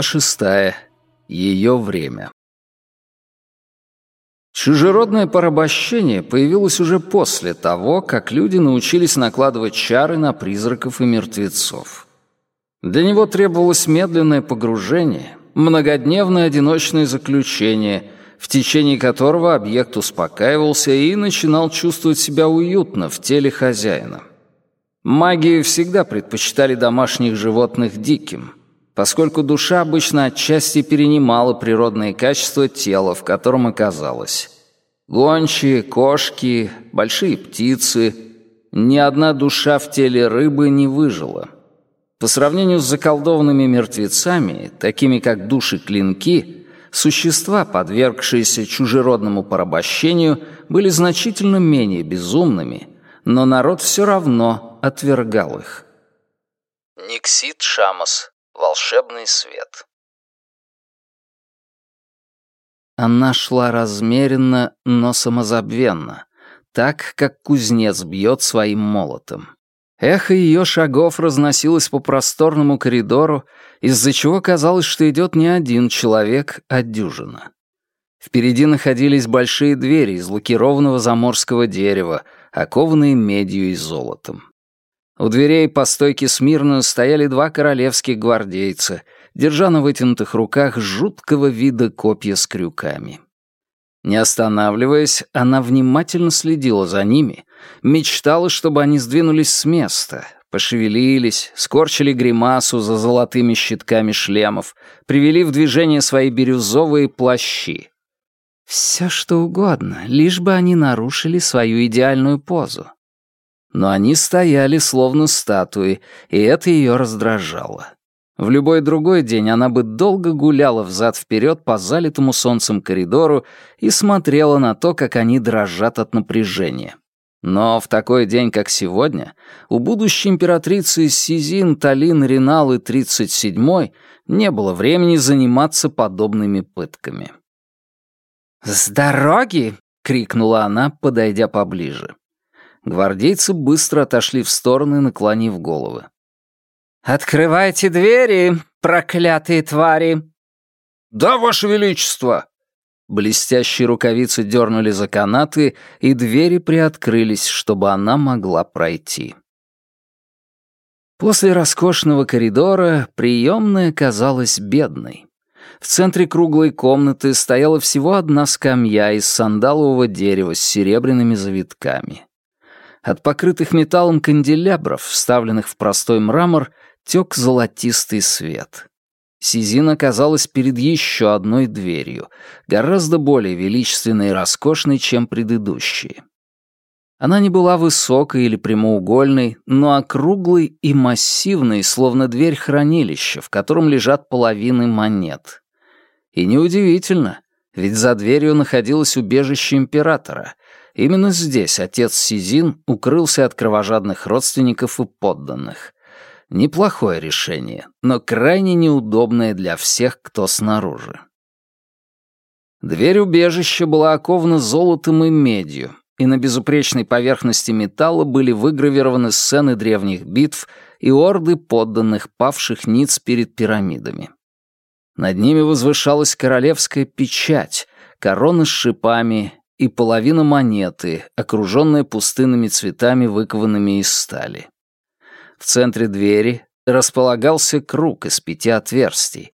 Глава шестая. Ее время. Чужеродное порабощение появилось уже после того, как люди научились накладывать чары на призраков и мертвецов. Для него требовалось медленное погружение, многодневное одиночное заключение, в течение которого объект успокаивался и начинал чувствовать себя уютно в теле хозяина. Маги всегда предпочитали домашних животных диким, поскольку душа обычно отчасти перенимала природные качества тела, в котором оказалась. Гончие, кошки, большие птицы. Ни одна душа в теле рыбы не выжила. По сравнению с заколдованными мертвецами, такими как души-клинки, существа, подвергшиеся чужеродному порабощению, были значительно менее безумными, но народ все равно отвергал их. Никсит Шамос. Волшебный свет. Она шла размеренно, но самозабвенно, так, как кузнец бьет своим молотом. Эхо ее шагов разносилось по просторному коридору, из-за чего казалось, что идет не один человек, а дюжина. Впереди находились большие двери из лакированного заморского дерева, окованные медью и золотом. У дверей по стойке смирно стояли два королевских гвардейца, держа на вытянутых руках жуткого вида копья с крюками. Не останавливаясь, она внимательно следила за ними, мечтала, чтобы они сдвинулись с места, пошевелились, скорчили гримасу за золотыми щитками шлемов, привели в движение свои бирюзовые плащи. Все что угодно, лишь бы они нарушили свою идеальную позу но они стояли словно статуи, и это ее раздражало. В любой другой день она бы долго гуляла взад-вперед по залитому солнцем коридору и смотрела на то, как они дрожат от напряжения. Но в такой день, как сегодня, у будущей императрицы Сизин, Талин, Ринал и 37-й не было времени заниматься подобными пытками. «С дороги!» — крикнула она, подойдя поближе. Гвардейцы быстро отошли в стороны, наклонив головы. «Открывайте двери, проклятые твари!» «Да, Ваше Величество!» Блестящие рукавицы дернули за канаты, и двери приоткрылись, чтобы она могла пройти. После роскошного коридора приемная казалась бедной. В центре круглой комнаты стояла всего одна скамья из сандалового дерева с серебряными завитками. От покрытых металлом канделябров, вставленных в простой мрамор, тек золотистый свет. Сизин оказалась перед еще одной дверью, гораздо более величественной и роскошной, чем предыдущие. Она не была высокой или прямоугольной, но округлой и массивной, словно дверь хранилища, в котором лежат половины монет. И неудивительно, ведь за дверью находилось убежище императора, Именно здесь отец Сизин укрылся от кровожадных родственников и подданных. Неплохое решение, но крайне неудобное для всех, кто снаружи. Дверь убежища была окована золотом и медью, и на безупречной поверхности металла были выгравированы сцены древних битв и орды подданных, павших ниц перед пирамидами. Над ними возвышалась королевская печать, корона с шипами и половина монеты, окруженная пустынными цветами, выкованными из стали. В центре двери располагался круг из пяти отверстий.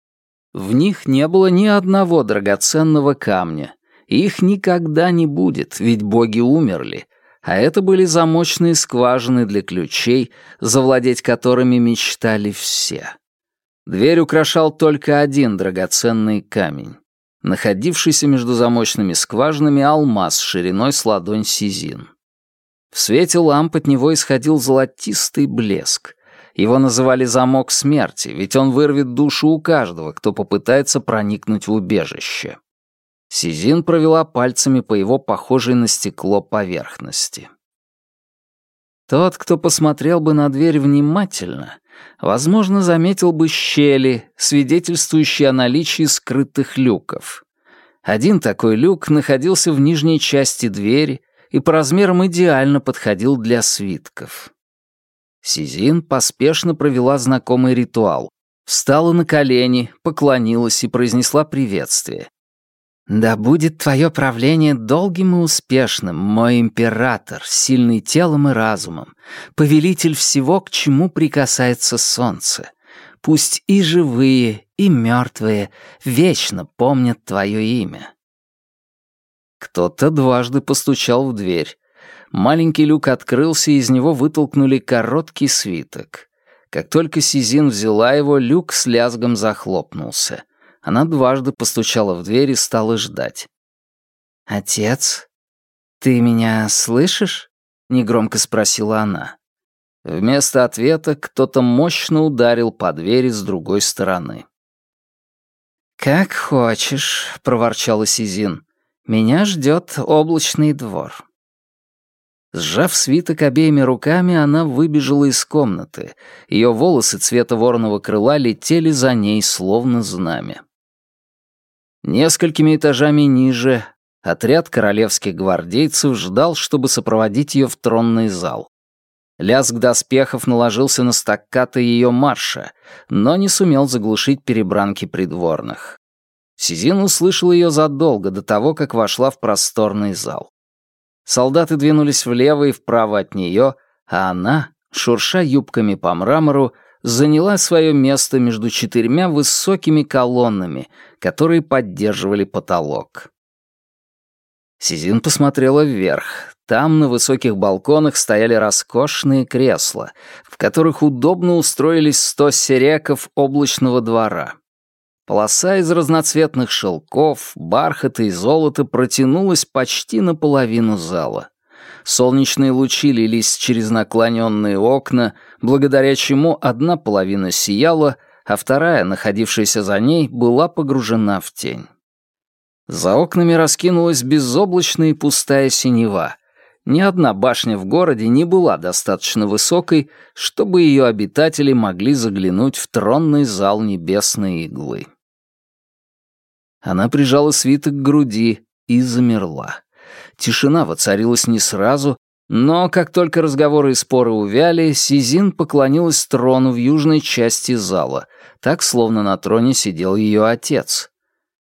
В них не было ни одного драгоценного камня, их никогда не будет, ведь боги умерли, а это были замочные скважины для ключей, завладеть которыми мечтали все. Дверь украшал только один драгоценный камень находившийся между замочными скважинами алмаз шириной с ладонь Сизин. В свете ламп от него исходил золотистый блеск. Его называли «замок смерти», ведь он вырвет душу у каждого, кто попытается проникнуть в убежище. Сизин провела пальцами по его похожей на стекло поверхности. Тот, кто посмотрел бы на дверь внимательно, возможно, заметил бы щели, свидетельствующие о наличии скрытых люков. Один такой люк находился в нижней части двери и по размерам идеально подходил для свитков. Сизин поспешно провела знакомый ритуал. Встала на колени, поклонилась и произнесла приветствие. «Да будет твое правление долгим и успешным, мой император, сильный телом и разумом, повелитель всего, к чему прикасается солнце. Пусть и живые, и мертвые вечно помнят твое имя». Кто-то дважды постучал в дверь. Маленький люк открылся, и из него вытолкнули короткий свиток. Как только Сизин взяла его, люк с лязгом захлопнулся. Она дважды постучала в дверь и стала ждать. «Отец, ты меня слышишь?» — негромко спросила она. Вместо ответа кто-то мощно ударил по двери с другой стороны. «Как хочешь», — проворчала Сизин. «Меня ждет облачный двор». Сжав свиток обеими руками, она выбежала из комнаты. Ее волосы цвета вороного крыла летели за ней, словно знамя. Несколькими этажами ниже отряд королевских гвардейцев ждал, чтобы сопроводить ее в тронный зал. Лязг доспехов наложился на стаккато ее марша, но не сумел заглушить перебранки придворных. Сизин услышал ее задолго до того, как вошла в просторный зал. Солдаты двинулись влево и вправо от нее, а она, шурша юбками по мрамору, заняла свое место между четырьмя высокими колоннами, которые поддерживали потолок. Сизин посмотрела вверх. Там на высоких балконах стояли роскошные кресла, в которых удобно устроились сто сереков облачного двора. Полоса из разноцветных шелков, бархата и золота протянулась почти наполовину зала. Солнечные лучи лились через наклоненные окна, благодаря чему одна половина сияла, а вторая, находившаяся за ней, была погружена в тень. За окнами раскинулась безоблачная и пустая синева. Ни одна башня в городе не была достаточно высокой, чтобы ее обитатели могли заглянуть в тронный зал небесной иглы. Она прижала свиток к груди и замерла. Тишина воцарилась не сразу, но как только разговоры и споры увяли, Сизин поклонилась трону в южной части зала, так, словно на троне сидел ее отец.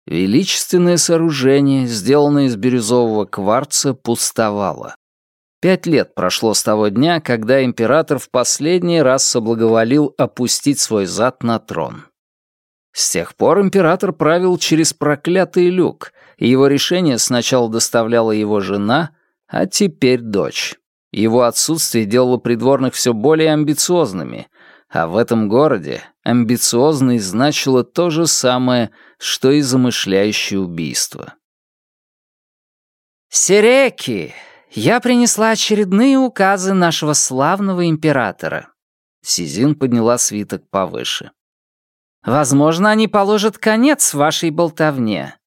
Величественное сооружение, сделанное из бирюзового кварца, пустовало. Пять лет прошло с того дня, когда император в последний раз соблаговолил опустить свой зад на трон. С тех пор император правил через проклятый люк, и его решение сначала доставляла его жена, а теперь дочь. Его отсутствие делало придворных все более амбициозными, а в этом городе амбициозный значило то же самое, что и замышляющее убийство. «Сереки, я принесла очередные указы нашего славного императора». Сизин подняла свиток повыше. Возможно, они положат конец вашей болтовне.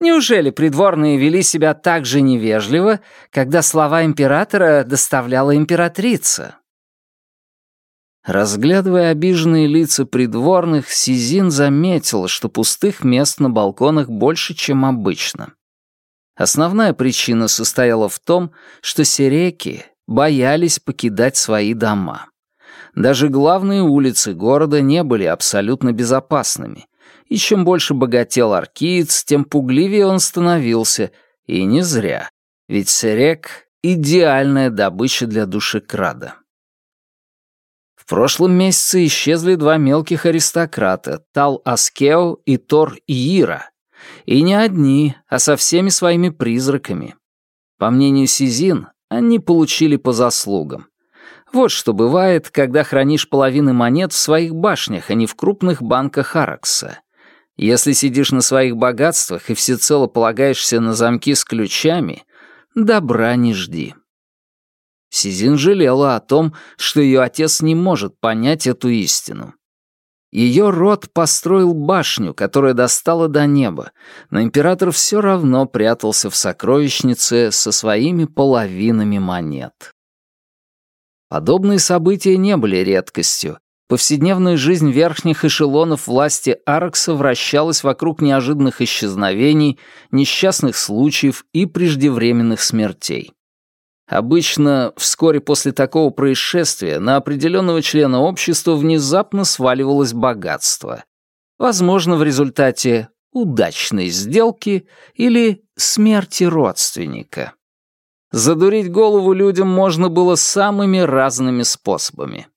Неужели придворные вели себя так же невежливо, когда слова императора доставляла императрица? Разглядывая обиженные лица придворных, Сизин заметил, что пустых мест на балконах больше, чем обычно. Основная причина состояла в том, что сереки боялись покидать свои дома. Даже главные улицы города не были абсолютно безопасными. И чем больше богател аркиец, тем пугливее он становился. И не зря. Ведь Серек — идеальная добыча для душекрада. В прошлом месяце исчезли два мелких аристократа — Тал Аскео и Тор Иира. И не одни, а со всеми своими призраками. По мнению Сизин, они получили по заслугам. Вот что бывает, когда хранишь половины монет в своих башнях, а не в крупных банках Аракса. Если сидишь на своих богатствах и всецело полагаешься на замки с ключами, добра не жди. Сизин жалела о том, что ее отец не может понять эту истину. Ее род построил башню, которая достала до неба, но император все равно прятался в сокровищнице со своими половинами монет. Подобные события не были редкостью. Повседневная жизнь верхних эшелонов власти Аркса вращалась вокруг неожиданных исчезновений, несчастных случаев и преждевременных смертей. Обычно вскоре после такого происшествия на определенного члена общества внезапно сваливалось богатство. Возможно, в результате удачной сделки или смерти родственника. Задурить голову людям можно было самыми разными способами.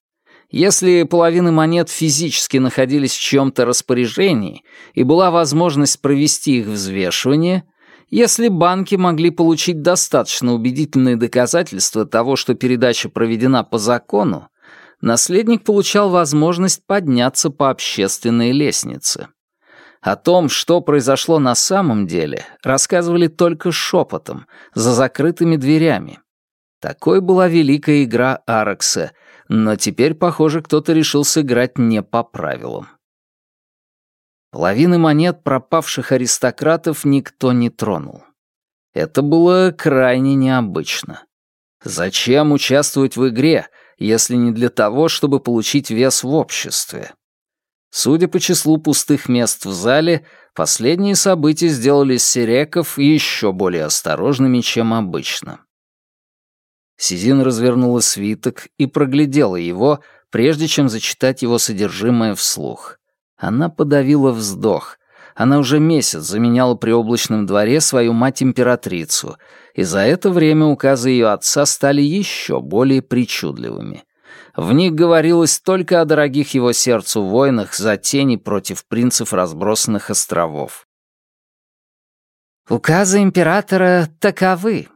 Если половины монет физически находились в чьем-то распоряжении и была возможность провести их взвешивание, если банки могли получить достаточно убедительные доказательства того, что передача проведена по закону, наследник получал возможность подняться по общественной лестнице. О том, что произошло на самом деле, рассказывали только шепотом, за закрытыми дверями. Такой была великая игра Аракса, но теперь, похоже, кто-то решил сыграть не по правилам. Половины монет пропавших аристократов никто не тронул. Это было крайне необычно. Зачем участвовать в игре, если не для того, чтобы получить вес в обществе? Судя по числу пустых мест в зале, последние события сделали Сереков еще более осторожными, чем обычно. Сизин развернула свиток и проглядела его, прежде чем зачитать его содержимое вслух. Она подавила вздох. Она уже месяц заменяла при облачном дворе свою мать-императрицу, и за это время указы ее отца стали еще более причудливыми. В них говорилось только о дорогих его сердцу войнах за тени против принцев разбросанных островов. Указы императора таковы.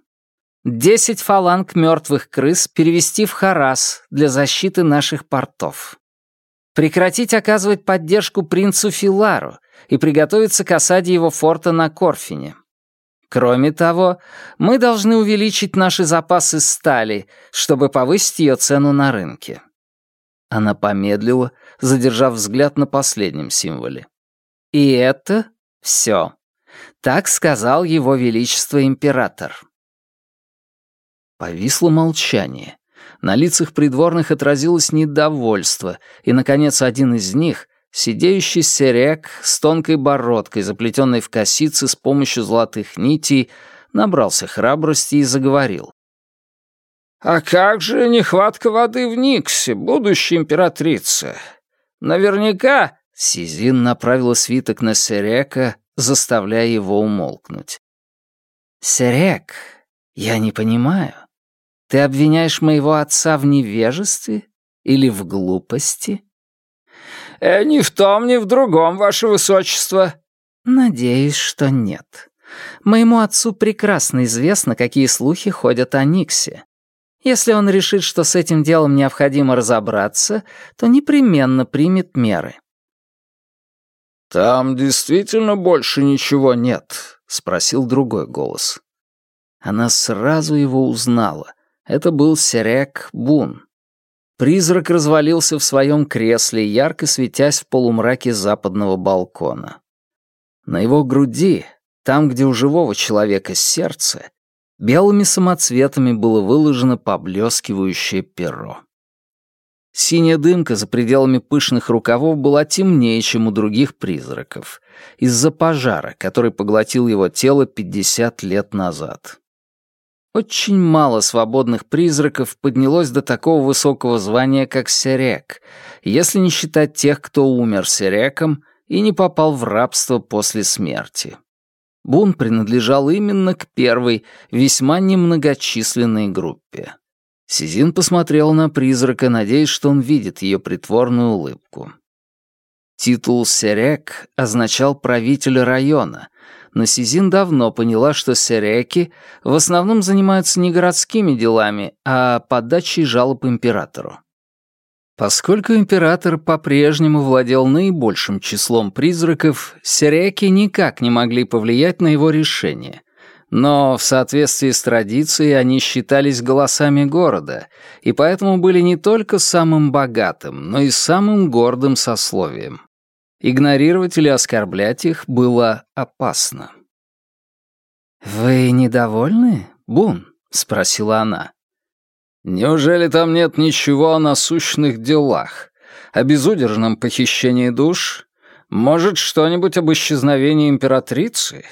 Десять фаланг мертвых крыс перевести в Харас для защиты наших портов. Прекратить оказывать поддержку принцу Филару и приготовиться к осаде его форта на Корфине. Кроме того, мы должны увеличить наши запасы стали, чтобы повысить ее цену на рынке». Она помедлила, задержав взгляд на последнем символе. «И это все. Так сказал его величество император». Повисло молчание. На лицах придворных отразилось недовольство, и, наконец, один из них, Сидеющий серек с тонкой бородкой, заплетенной в косицы с помощью золотых нитей, набрался храбрости и заговорил. «А как же нехватка воды в Никсе, будущая императрица? Наверняка...» Сизин направила свиток на Серека, заставляя его умолкнуть. «Серек, я не понимаю. Ты обвиняешь моего отца в невежестве или в глупости?» Э, «Ни в том, ни в другом, ваше высочество». «Надеюсь, что нет. Моему отцу прекрасно известно, какие слухи ходят о Никсе. Если он решит, что с этим делом необходимо разобраться, то непременно примет меры». «Там действительно больше ничего нет?» — спросил другой голос. Она сразу его узнала. Это был Серек Бун. Призрак развалился в своем кресле, ярко светясь в полумраке западного балкона. На его груди, там, где у живого человека сердце, белыми самоцветами было выложено поблескивающее перо. Синяя дымка за пределами пышных рукавов была темнее, чем у других призраков, из-за пожара, который поглотил его тело 50 лет назад. Очень мало свободных призраков поднялось до такого высокого звания, как Серек, если не считать тех, кто умер Сереком и не попал в рабство после смерти. Бун принадлежал именно к первой, весьма немногочисленной группе. Сизин посмотрел на призрака, надеясь, что он видит ее притворную улыбку. Титул «Серек» означал «правитель района», но Сизин давно поняла, что сереки в основном занимаются не городскими делами, а подачей жалоб императору. Поскольку император по-прежнему владел наибольшим числом призраков, сереки никак не могли повлиять на его решение. Но в соответствии с традицией они считались голосами города, и поэтому были не только самым богатым, но и самым гордым сословием. Игнорировать или оскорблять их было опасно. «Вы недовольны, Бун?» — спросила она. «Неужели там нет ничего о насущных делах? О безудержном похищении душ? Может, что-нибудь об исчезновении императрицы?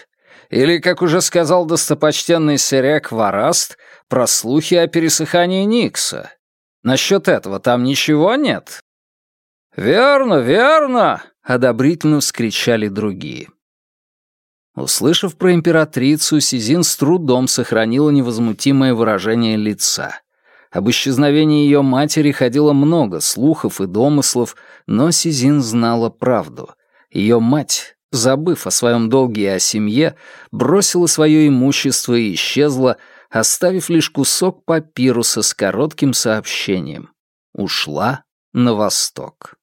Или, как уже сказал достопочтенный Серек Вараст, про слухи о пересыхании Никса. Насчет этого там ничего нет?» «Верно, верно!» — одобрительно вскричали другие. Услышав про императрицу, Сизин с трудом сохранила невозмутимое выражение лица. Об исчезновении ее матери ходило много слухов и домыслов, но Сизин знала правду. Ее мать, забыв о своем долге и о семье, бросила свое имущество и исчезла, оставив лишь кусок папируса с коротким сообщением. Ушла на восток.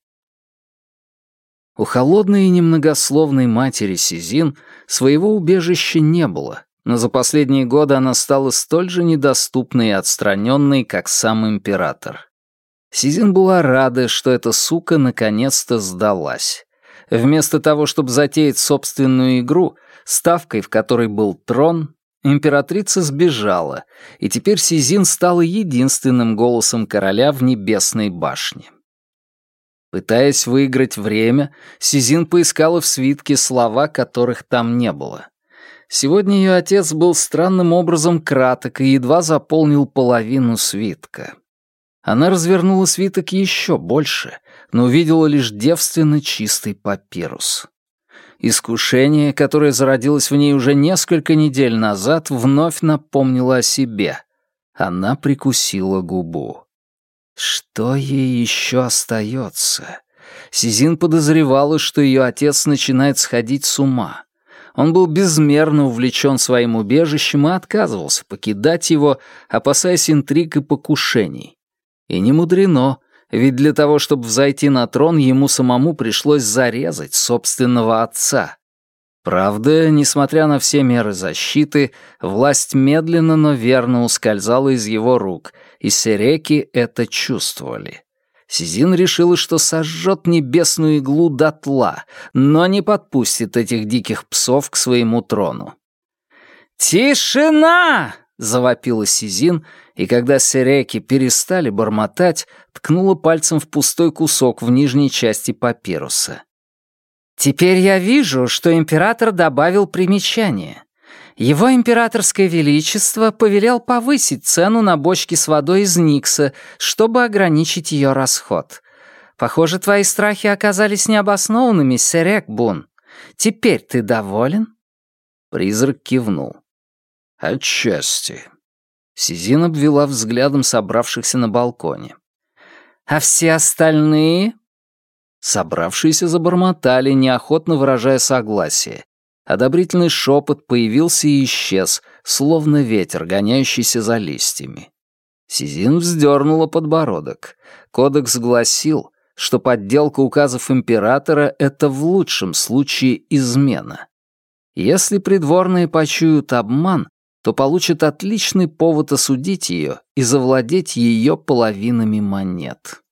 У холодной и немногословной матери Сизин своего убежища не было, но за последние годы она стала столь же недоступной и отстраненной, как сам император. Сизин была рада, что эта сука наконец-то сдалась. Вместо того, чтобы затеять собственную игру, ставкой в которой был трон, императрица сбежала, и теперь Сизин стала единственным голосом короля в небесной башне. Пытаясь выиграть время, Сизин поискала в свитке слова, которых там не было. Сегодня ее отец был странным образом краток и едва заполнил половину свитка. Она развернула свиток еще больше, но увидела лишь девственно чистый папирус. Искушение, которое зародилось в ней уже несколько недель назад, вновь напомнило о себе. Она прикусила губу. Что ей еще остается? Сизин подозревала, что ее отец начинает сходить с ума. Он был безмерно увлечен своим убежищем и отказывался покидать его, опасаясь интриг и покушений. И не мудрено, ведь для того, чтобы взойти на трон, ему самому пришлось зарезать собственного отца. Правда, несмотря на все меры защиты, власть медленно, но верно ускользала из его рук, и сереки это чувствовали. Сизин решила, что сожжет небесную иглу дотла, но не подпустит этих диких псов к своему трону. «Тишина!» — завопила Сизин, и когда сереки перестали бормотать, ткнула пальцем в пустой кусок в нижней части папируса. Теперь я вижу, что император добавил примечание. Его императорское величество повелел повысить цену на бочки с водой из Никса, чтобы ограничить ее расход. Похоже, твои страхи оказались необоснованными, Серек Бун. Теперь ты доволен?» Призрак кивнул. «Отчасти». Сизин обвела взглядом собравшихся на балконе. «А все остальные?» Собравшиеся забормотали, неохотно выражая согласие. Одобрительный шепот появился и исчез, словно ветер, гоняющийся за листьями. Сизин вздернула подбородок. Кодекс гласил, что подделка указов императора — это в лучшем случае измена. Если придворные почуют обман, то получат отличный повод осудить ее и завладеть ее половинами монет.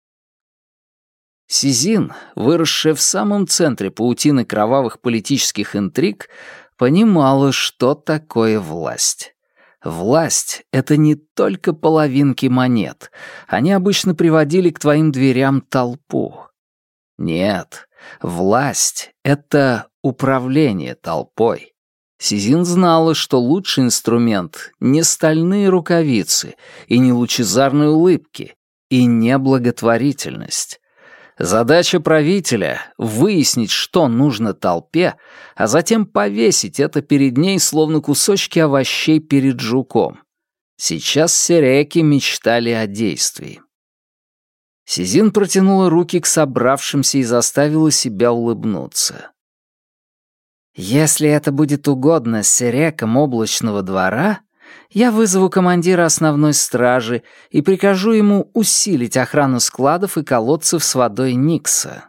Сизин, выросшая в самом центре паутины кровавых политических интриг, понимала, что такое власть. Власть — это не только половинки монет. Они обычно приводили к твоим дверям толпу. Нет, власть — это управление толпой. Сизин знала, что лучший инструмент — не стальные рукавицы и не лучезарные улыбки, и не благотворительность. Задача правителя — выяснить, что нужно толпе, а затем повесить это перед ней, словно кусочки овощей перед жуком. Сейчас сереки мечтали о действии. Сизин протянула руки к собравшимся и заставила себя улыбнуться. «Если это будет угодно серекам облачного двора, я вызову командира основной стражи и прикажу ему усилить охрану складов и колодцев с водой Никса.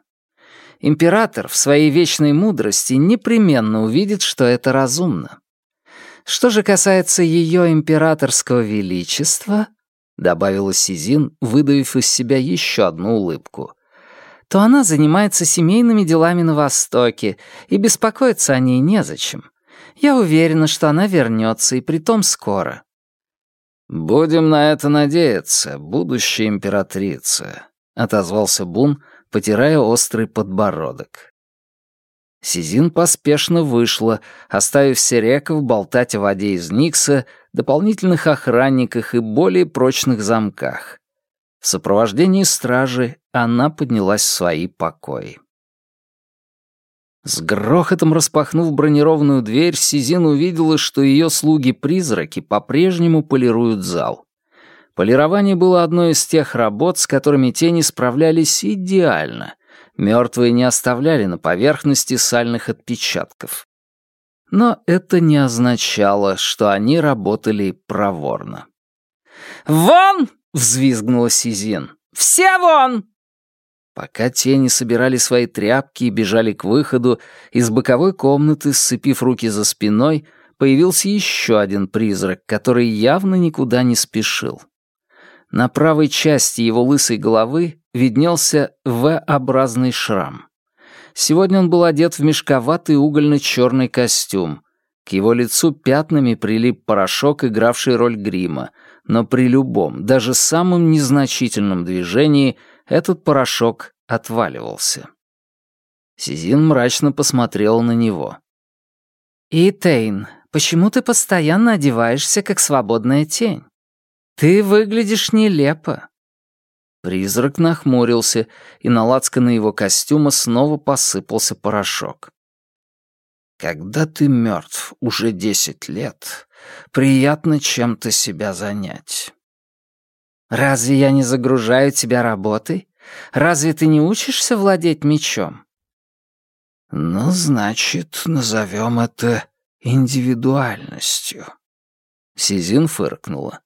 Император в своей вечной мудрости непременно увидит, что это разумно. Что же касается ее императорского величества, добавила Сизин, выдавив из себя еще одну улыбку, то она занимается семейными делами на Востоке, и беспокоиться о ней незачем. Я уверена, что она вернется, и притом скоро». «Будем на это надеяться, будущая императрица», — отозвался Бун, потирая острый подбородок. Сизин поспешно вышла, оставив Сереков болтать о воде из Никса, дополнительных охранниках и более прочных замках. В сопровождении стражи она поднялась в свои покои. С грохотом распахнув бронированную дверь, Сизин увидела, что ее слуги-призраки по-прежнему полируют зал. Полирование было одной из тех работ, с которыми тени справлялись идеально. Мертвые не оставляли на поверхности сальных отпечатков. Но это не означало, что они работали проворно. «Вон!» — взвизгнула Сизин. «Все вон!» Пока тени собирали свои тряпки и бежали к выходу, из боковой комнаты, сцепив руки за спиной, появился еще один призрак, который явно никуда не спешил. На правой части его лысой головы виднелся V-образный шрам. Сегодня он был одет в мешковатый угольно-черный костюм. К его лицу пятнами прилип порошок, игравший роль грима, но при любом, даже самом незначительном движении — этот порошок отваливался. Сизин мрачно посмотрел на него. «Итейн, почему ты постоянно одеваешься, как свободная тень? Ты выглядишь нелепо». Призрак нахмурился, и на лацканы его костюма снова посыпался порошок. «Когда ты мертв уже десять лет, приятно чем-то себя занять. «Разве я не загружаю тебя работой? Разве ты не учишься владеть мечом?» «Ну, значит, назовем это индивидуальностью». Сизин фыркнула.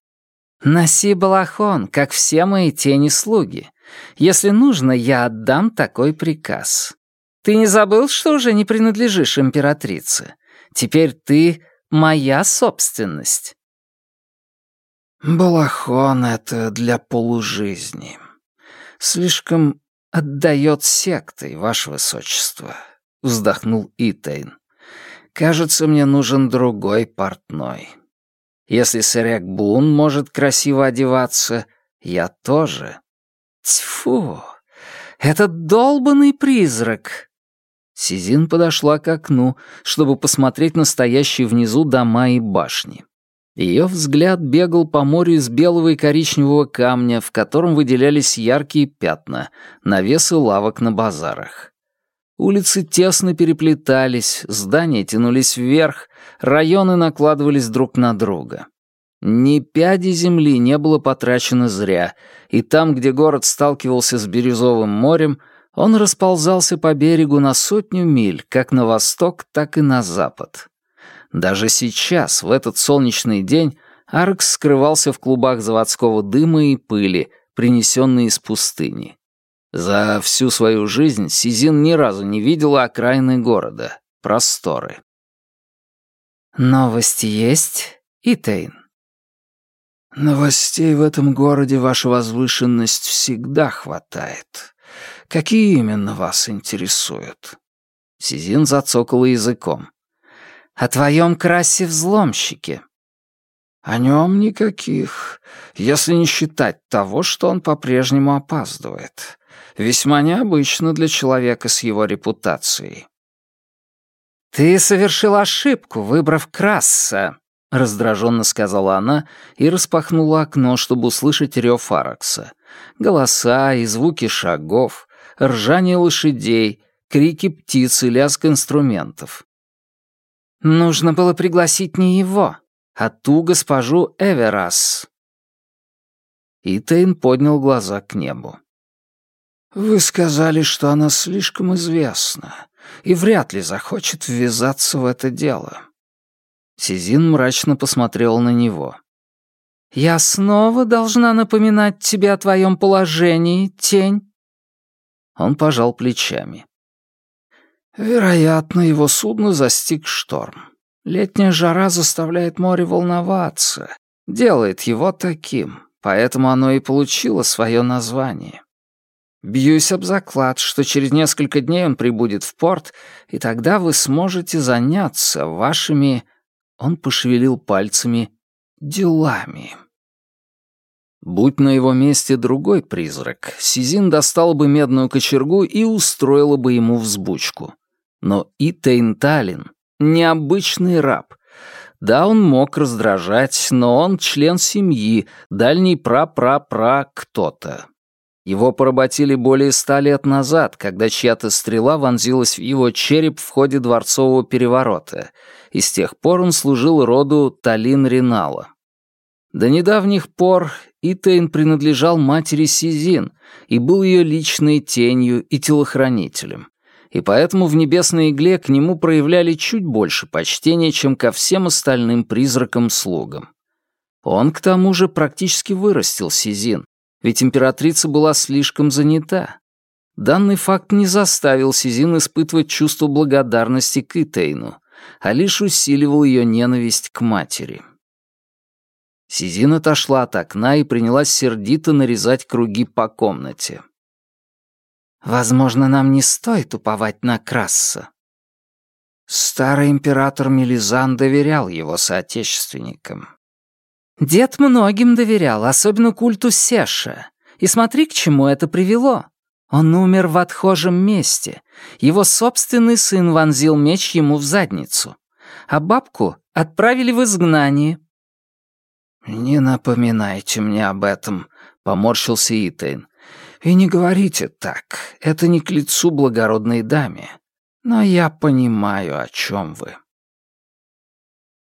«Носи балахон, как все мои тени-слуги. Если нужно, я отдам такой приказ. Ты не забыл, что уже не принадлежишь императрице? Теперь ты моя собственность». «Балахон — это для полужизни. Слишком отдает сектой, ваше высочество», — вздохнул Итейн. «Кажется, мне нужен другой портной. Если Серек Бун может красиво одеваться, я тоже. Тьфу! Этот долбанный призрак!» Сизин подошла к окну, чтобы посмотреть на стоящие внизу дома и башни. Ее взгляд бегал по морю из белого и коричневого камня, в котором выделялись яркие пятна, навесы лавок на базарах. Улицы тесно переплетались, здания тянулись вверх, районы накладывались друг на друга. Ни пяди земли не было потрачено зря, и там, где город сталкивался с Бирюзовым морем, он расползался по берегу на сотню миль, как на восток, так и на запад. Даже сейчас, в этот солнечный день, Аркс скрывался в клубах заводского дыма и пыли, принесенной из пустыни. За всю свою жизнь Сизин ни разу не видела окраины города, просторы. «Новости есть, Итейн?» «Новостей в этом городе, ваша возвышенность, всегда хватает. Какие именно вас интересуют?» Сизин зацокала языком о твоем красе-взломщике». «О нем никаких, если не считать того, что он по-прежнему опаздывает. Весьма необычно для человека с его репутацией». «Ты совершил ошибку, выбрав Красса», — раздраженно сказала она и распахнула окно, чтобы услышать рев Аракса. Голоса и звуки шагов, ржание лошадей, крики птиц и лязг инструментов. Нужно было пригласить не его, а ту госпожу Эверас. Итейн поднял глаза к небу. «Вы сказали, что она слишком известна и вряд ли захочет ввязаться в это дело». Сизин мрачно посмотрел на него. «Я снова должна напоминать тебе о твоем положении, тень?» Он пожал плечами. Вероятно, его судно застиг шторм. Летняя жара заставляет море волноваться, делает его таким, поэтому оно и получило свое название. Бьюсь об заклад, что через несколько дней он прибудет в порт, и тогда вы сможете заняться вашими...» Он пошевелил пальцами «делами». Будь на его месте другой призрак, Сизин достал бы медную кочергу и устроила бы ему взбучку. Но Итейн Талин — необычный раб. Да, он мог раздражать, но он член семьи, дальний пра-пра-пра кто-то. Его поработили более ста лет назад, когда чья-то стрела вонзилась в его череп в ходе дворцового переворота, и с тех пор он служил роду Талин Ринала. До недавних пор Итейн принадлежал матери Сизин и был ее личной тенью и телохранителем, и поэтому в небесной игле к нему проявляли чуть больше почтения, чем ко всем остальным призракам-слугам. Он, к тому же, практически вырастил Сизин, ведь императрица была слишком занята. Данный факт не заставил Сизин испытывать чувство благодарности к Итейну, а лишь усиливал ее ненависть к матери. Сизин отошла от окна и принялась сердито нарезать круги по комнате. «Возможно, нам не стоит уповать на Красса». Старый император Мелизан доверял его соотечественникам. Дед многим доверял, особенно культу Сеша. И смотри, к чему это привело. Он умер в отхожем месте. Его собственный сын вонзил меч ему в задницу. А бабку отправили в изгнание. «Не напоминайте мне об этом», — поморщился Итейн. «И не говорите так. Это не к лицу благородной даме. Но я понимаю, о чем вы».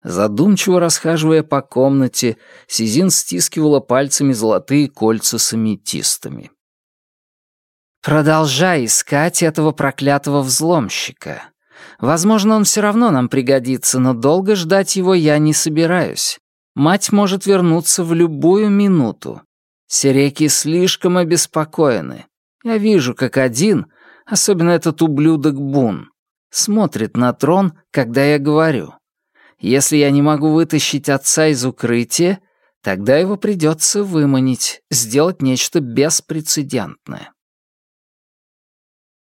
Задумчиво расхаживая по комнате, Сизин стискивала пальцами золотые кольца с аметистами. «Продолжай искать этого проклятого взломщика. Возможно, он все равно нам пригодится, но долго ждать его я не собираюсь. Мать может вернуться в любую минуту. Сереки слишком обеспокоены. Я вижу, как один, особенно этот ублюдок Бун, смотрит на трон, когда я говорю. Если я не могу вытащить отца из укрытия, тогда его придется выманить, сделать нечто беспрецедентное.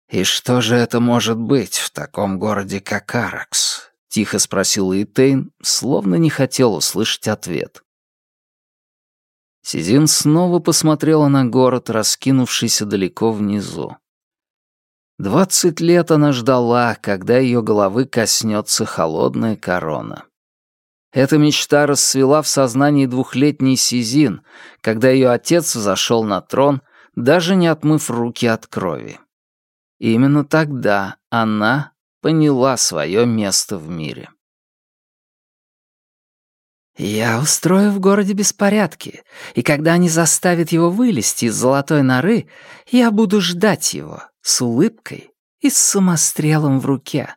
«И что же это может быть в таком городе, как Аракс?» — тихо спросил Итейн, словно не хотел услышать ответ. Сизин снова посмотрела на город, раскинувшийся далеко внизу. Двадцать лет она ждала, когда ее головы коснется холодная корона. Эта мечта расцвела в сознании двухлетней Сизин, когда ее отец зашел на трон, даже не отмыв руки от крови. И именно тогда она поняла свое место в мире. «Я устрою в городе беспорядки, и когда они заставят его вылезти из золотой норы, я буду ждать его с улыбкой и с самострелом в руке.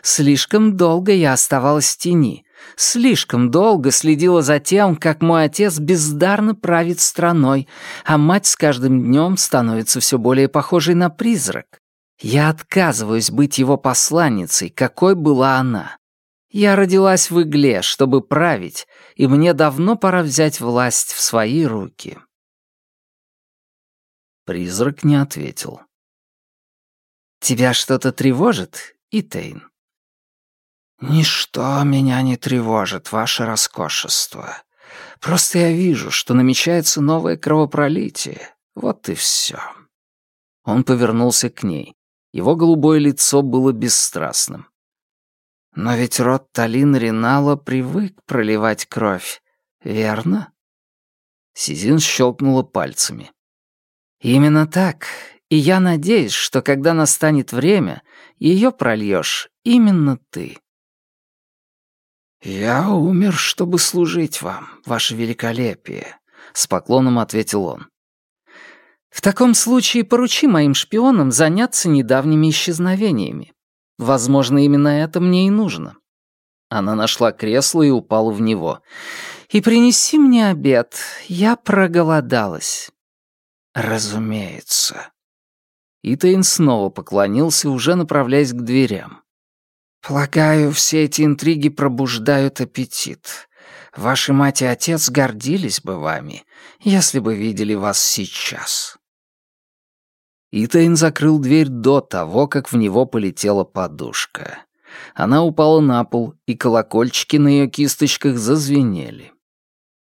Слишком долго я оставалась в тени, слишком долго следила за тем, как мой отец бездарно правит страной, а мать с каждым днем становится все более похожей на призрак. Я отказываюсь быть его посланницей, какой была она. Я родилась в игле, чтобы править, и мне давно пора взять власть в свои руки. Призрак не ответил. «Тебя что-то тревожит, Итейн?» «Ничто меня не тревожит, ваше роскошество. Просто я вижу, что намечается новое кровопролитие. Вот и все». Он повернулся к ней. Его голубое лицо было бесстрастным. «Но ведь род Талин Ринала привык проливать кровь, верно?» Сизин щелкнула пальцами. «Именно так. И я надеюсь, что когда настанет время, ее прольешь именно ты». «Я умер, чтобы служить вам, ваше великолепие», — с поклоном ответил он. «В таком случае поручи моим шпионам заняться недавними исчезновениями. Возможно, именно это мне и нужно». Она нашла кресло и упала в него. «И принеси мне обед, я проголодалась». «Разумеется». Итаин снова поклонился, уже направляясь к дверям. «Полагаю, все эти интриги пробуждают аппетит. Ваши мать и отец гордились бы вами, если бы видели вас сейчас». Итейн закрыл дверь до того, как в него полетела подушка. Она упала на пол, и колокольчики на ее кисточках зазвенели.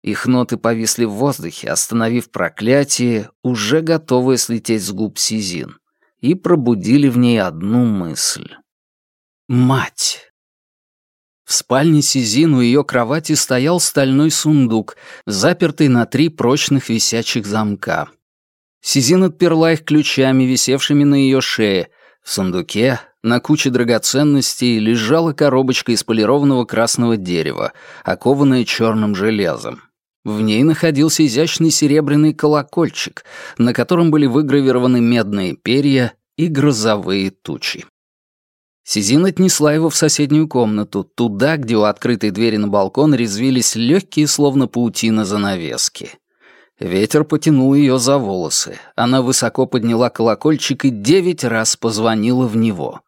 Их ноты повисли в воздухе, остановив проклятие, уже готовое слететь с губ Сизин, и пробудили в ней одну мысль. Мать. В спальне Сизин у ее кровати стоял стальной сундук, запертый на три прочных висячих замка. Сизин отперла их ключами, висевшими на ее шее. В сундуке, на куче драгоценностей, лежала коробочка из полированного красного дерева, окованная черным железом. В ней находился изящный серебряный колокольчик, на котором были выгравированы медные перья и грозовые тучи. Сизин отнесла его в соседнюю комнату, туда, где у открытой двери на балкон резвились легкие, словно паутина, занавески. Ветер потянул ее за волосы. Она высоко подняла колокольчик и девять раз позвонила в него.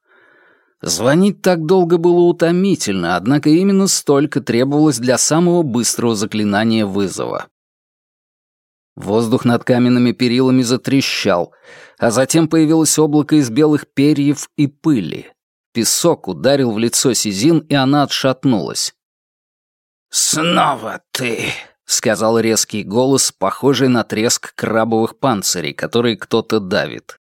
Звонить так долго было утомительно, однако именно столько требовалось для самого быстрого заклинания вызова. Воздух над каменными перилами затрещал, а затем появилось облако из белых перьев и пыли. Песок ударил в лицо Сизин, и она отшатнулась. «Снова ты!» — сказал резкий голос, похожий на треск крабовых панцирей, которые кто-то давит.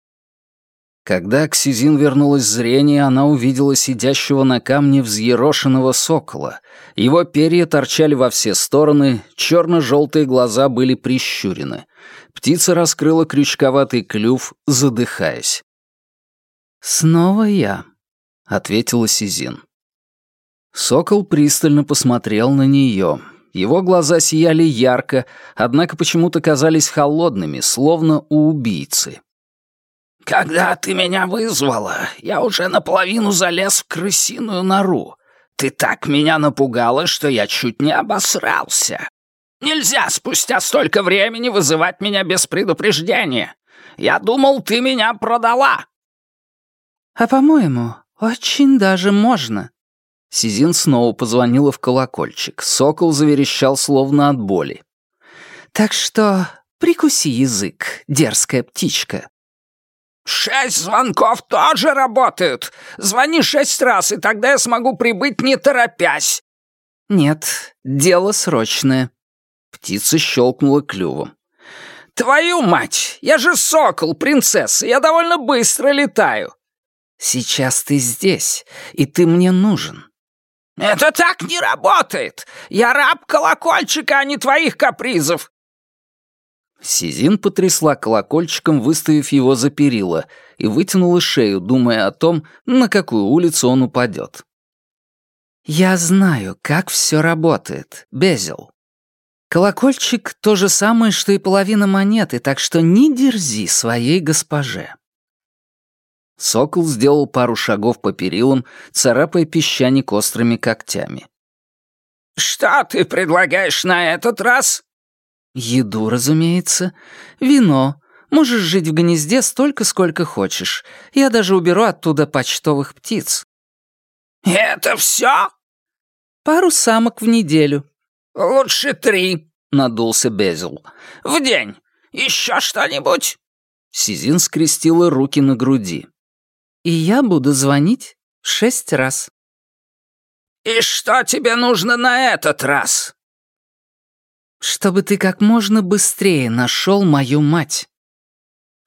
Когда к Сизин вернулось зрение, она увидела сидящего на камне взъерошенного сокола. Его перья торчали во все стороны, черно-желтые глаза были прищурены. Птица раскрыла крючковатый клюв, задыхаясь. «Снова я», — ответила Сизин. Сокол пристально посмотрел на нее. Его глаза сияли ярко, однако почему-то казались холодными, словно у убийцы. «Когда ты меня вызвала, я уже наполовину залез в крысиную нору. Ты так меня напугала, что я чуть не обосрался. Нельзя спустя столько времени вызывать меня без предупреждения. Я думал, ты меня продала». «А по-моему, очень даже можно». Сизин снова позвонила в колокольчик. Сокол заверещал словно от боли. «Так что прикуси язык, дерзкая птичка. «Шесть звонков тоже работают. Звони шесть раз, и тогда я смогу прибыть, не торопясь». «Нет, дело срочное». Птица щелкнула клювом. «Твою мать! Я же сокол, принцесса, я довольно быстро летаю». «Сейчас ты здесь, и ты мне нужен». «Это так не работает! Я раб колокольчика, а не твоих капризов. Сизин потрясла колокольчиком, выставив его за перила, и вытянула шею, думая о том, на какую улицу он упадет. «Я знаю, как все работает, Безил. Колокольчик — то же самое, что и половина монеты, так что не дерзи своей госпоже». Сокол сделал пару шагов по перилам, царапая песчаник острыми когтями. «Что ты предлагаешь на этот раз?» Еду, разумеется. Вино. Можешь жить в гнезде столько, сколько хочешь. Я даже уберу оттуда почтовых птиц. Это все? Пару самок в неделю. Лучше три, надулся Безил. В день. Еще что-нибудь? Сизин скрестила руки на груди. И я буду звонить шесть раз. «И что тебе нужно на этот раз?» чтобы ты как можно быстрее нашел мою мать».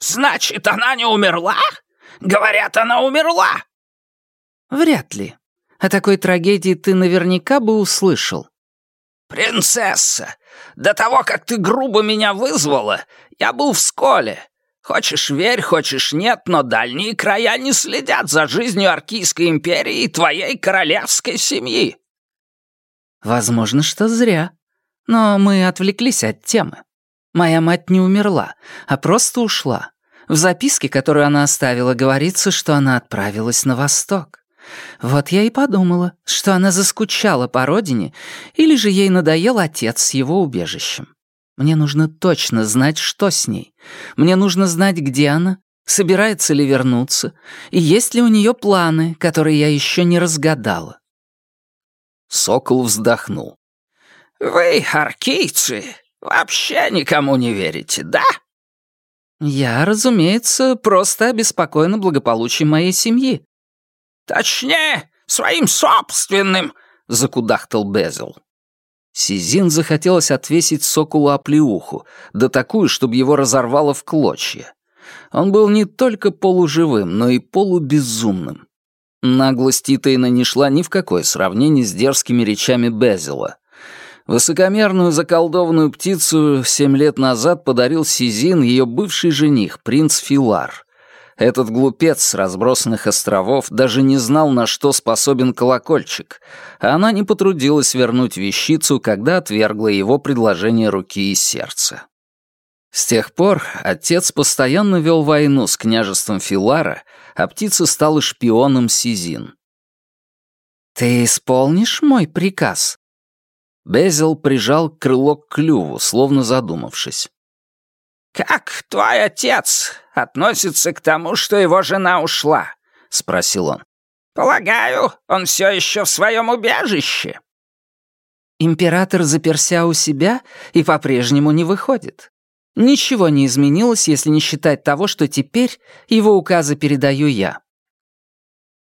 «Значит, она не умерла? Говорят, она умерла!» «Вряд ли. О такой трагедии ты наверняка бы услышал». «Принцесса, до того, как ты грубо меня вызвала, я был в сколе. Хочешь верь, хочешь нет, но дальние края не следят за жизнью Аркийской империи и твоей королевской семьи». «Возможно, что зря», но мы отвлеклись от темы. Моя мать не умерла, а просто ушла. В записке, которую она оставила, говорится, что она отправилась на восток. Вот я и подумала, что она заскучала по родине, или же ей надоел отец с его убежищем. Мне нужно точно знать, что с ней. Мне нужно знать, где она, собирается ли вернуться, и есть ли у нее планы, которые я еще не разгадала. Сокол вздохнул. «Вы, аркийцы, вообще никому не верите, да?» «Я, разумеется, просто обеспокоена благополучием моей семьи». «Точнее, своим собственным», — закудахтал Безил. Сизин захотелось отвесить соколу оплеуху, да такую, чтобы его разорвало в клочья. Он был не только полуживым, но и полубезумным. Наглость Итейна не шла ни в какое сравнение с дерзкими речами Безила. Высокомерную заколдованную птицу семь лет назад подарил Сизин ее бывший жених, принц Филар. Этот глупец с разбросанных островов даже не знал, на что способен колокольчик, а она не потрудилась вернуть вещицу, когда отвергла его предложение руки и сердца. С тех пор отец постоянно вел войну с княжеством Филара, а птица стала шпионом Сизин. «Ты исполнишь мой приказ?» Безил прижал крыло к клюву, словно задумавшись. «Как твой отец относится к тому, что его жена ушла?» — спросил он. «Полагаю, он все еще в своем убежище». Император заперся у себя и по-прежнему не выходит. Ничего не изменилось, если не считать того, что теперь его указы передаю я.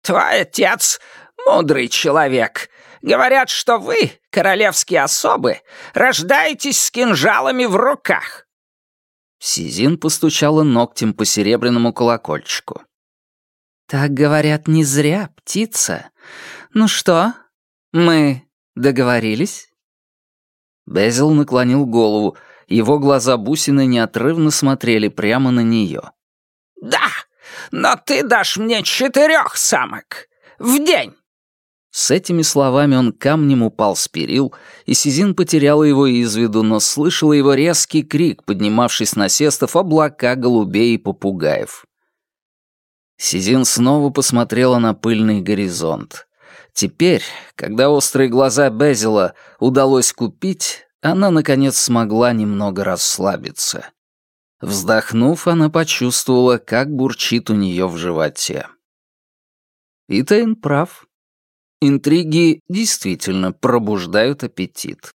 «Твой отец — мудрый человек. Говорят, что вы, королевские особы, рождаетесь с кинжалами в руках». Сизин постучала ногтем по серебряному колокольчику. «Так говорят не зря, птица. Ну что, мы договорились?» Безил наклонил голову, его глаза бусины неотрывно смотрели прямо на нее. «Да, но ты дашь мне четырех самок в день!» С этими словами он камнем упал с перил, и Сизин потеряла его из виду, но слышала его резкий крик, поднимавший с насестов облака голубей и попугаев. Сизин снова посмотрела на пыльный горизонт. Теперь, когда острые глаза Безила удалось купить, она, наконец, смогла немного расслабиться. Вздохнув, она почувствовала, как бурчит у нее в животе. И Тейн прав. Интриги действительно пробуждают аппетит.